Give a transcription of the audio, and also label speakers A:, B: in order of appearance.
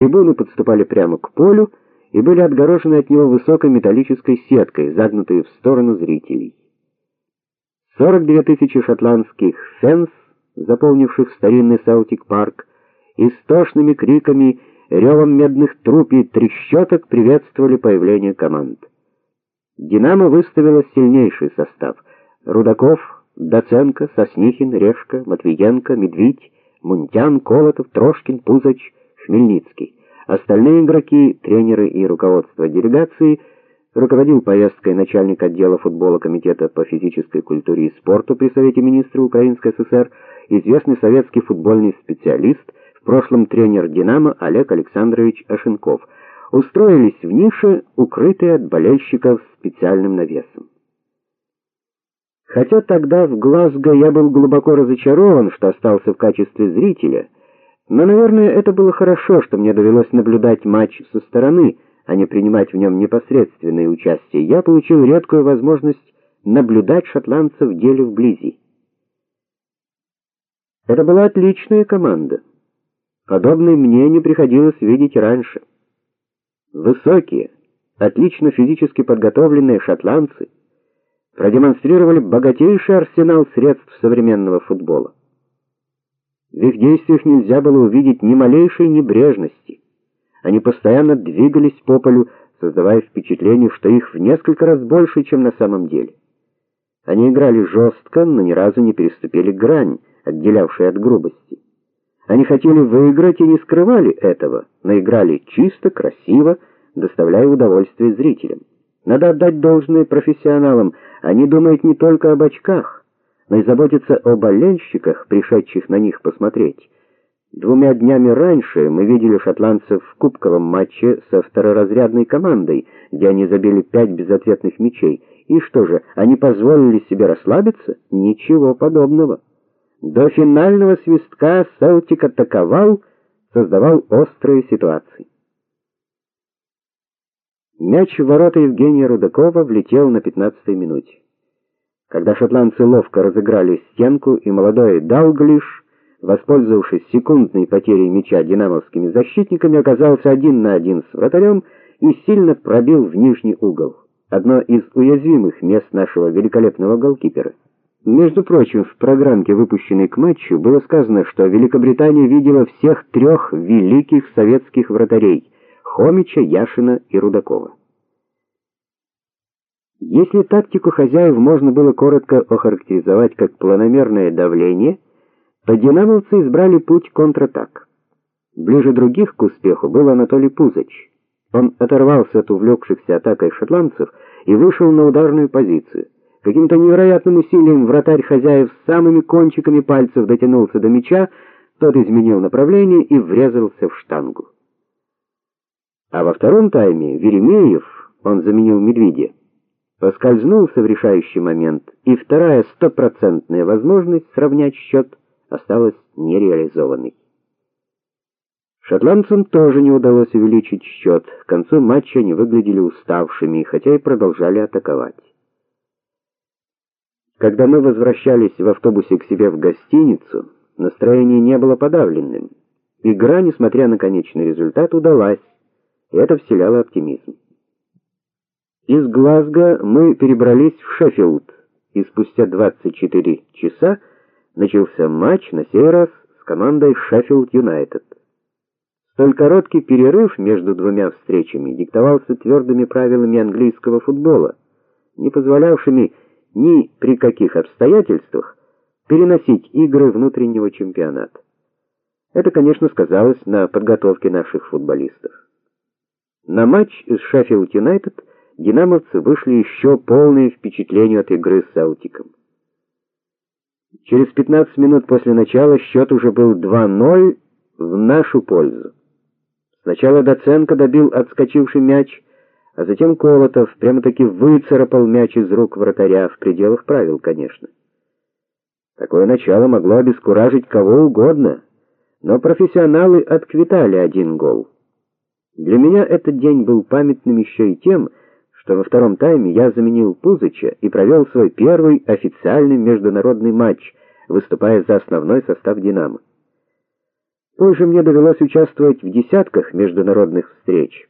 A: Трибуны подступали прямо к полю и были отгорожены от него высокой металлической сеткой, загнутой в сторону зрителей. 42 тысячи шотландских сенс, заполнивших старинный Саутик-парк, истошными криками, ревом медных труб и трещоток приветствовали появление команд. Динамо выставило сильнейший состав: Рудаков, Доценко, Соснихин, Решка, Матвиенко, Медведь, Мунтян, Колотов, Трошкин, Пузач, Хмельницкий. Остальные игроки, тренеры и руководство делегации руководил поездкой начальник отдела футбола комитета по физической культуре и спорту при Совете министров Украинской ССР, известный советский футбольный специалист, в прошлом тренер Динамо Олег Александрович Ашенков. Устроились в нише, укрытые от болельщиков специальным навесом. Хотя тогда в Глазго я был глубоко разочарован, что остался в качестве зрителя, но, наверное, это было хорошо, что мне довелось наблюдать матч со стороны, а не принимать в нем непосредственное участие. Я получил редкую возможность наблюдать шотландцев в деле вблизи. Это была отличная команда. Подобной мне не приходилось видеть раньше. Высокие, отлично физически подготовленные шотландцы продемонстрировали богатейший арсенал средств современного футбола. В их действиях нельзя было увидеть ни малейшей небрежности. Они постоянно двигались по полю, создавая впечатление, что их в несколько раз больше, чем на самом деле. Они играли жестко, но ни разу не переступили грань, отделявшую от грубости. Они хотели выиграть и не скрывали этого, но играли чисто, красиво, доставляя удовольствие зрителям. Надо отдать должное профессионалам, они думают не только об очках но и заботиться о болельщиках, пришедших на них посмотреть. Двумя днями раньше мы видели шотландцев в кубковом матче со второразрядной командой, где они забили пять безответных мячей. И что же, они позволили себе расслабиться? Ничего подобного. До финального свистка Селтик атаковал, создавал острые ситуации. Мяч в ворота Евгения Рудакова влетел на 15-й минуте. Когда шотландцы ловко разыграли стенку, и молодой Далглиш, воспользовавшись секундной потерей мяча динамовскими защитниками, оказался один на один с вратарем и сильно пробил в нижний угол. Одно из уязвимых мест нашего великолепного голкипера. Между прочим, в программке, выпущенной к матчу, было сказано, что Великобритания видела всех трех великих советских вратарей: Хомича, Яшина и Рудакова. Если тактику хозяев можно было коротко охарактеризовать как планомерное давление, то динамовцы избрали путь контратак. Ближе других к успеху был Анатолий Пузач. Он оторвался от увлекшихся атакой шотландцев и вышел на ударную позицию. Каким-то невероятным усилием вратарь хозяев с самыми кончиками пальцев дотянулся до мяча, тот изменил направление и врезался в штангу. А во втором тайме Веремеев, он заменил Медведя, поскользнулся в решающий момент, и вторая стопроцентная возможность сравнять счет осталась нереализованной. Шотландцам тоже не удалось увеличить счет. К концу матча они выглядели уставшими, хотя и продолжали атаковать. Когда мы возвращались в автобусе к себе в гостиницу, настроение не было подавленным. Игра, несмотря на конечный результат, удалась, и это вселяло оптимизм. Из Глазго мы перебрались в Шеффилд, и спустя 24 часа начался матч на сей раз с командой Шеффилд Юнайтед. Столь короткий перерыв между двумя встречами диктовался твердыми правилами английского футбола, не позволявшими ни при каких обстоятельствах переносить игры внутреннего чемпионата. Это, конечно, сказалось на подготовке наших футболистов. На матч с Шеффилд Юнайтед динамовцы вышли еще полные впечатления от игры с Селтиком. Через 15 минут после начала счет уже был 2:0 в нашу пользу. Сначала Доценко добил отскочивший мяч, а затем Колотов прямо-таки выцарапал мяч из рук вратаря в пределах правил, конечно. Такое начало могло обескуражить кого угодно, но профессионалы отквитали один гол. Для меня этот день был памятным еще и тем, что во втором тайме я заменил Пузыча и провел свой первый официальный международный матч, выступая за основной состав Динамо. Позже мне довелось участвовать в десятках международных встреч.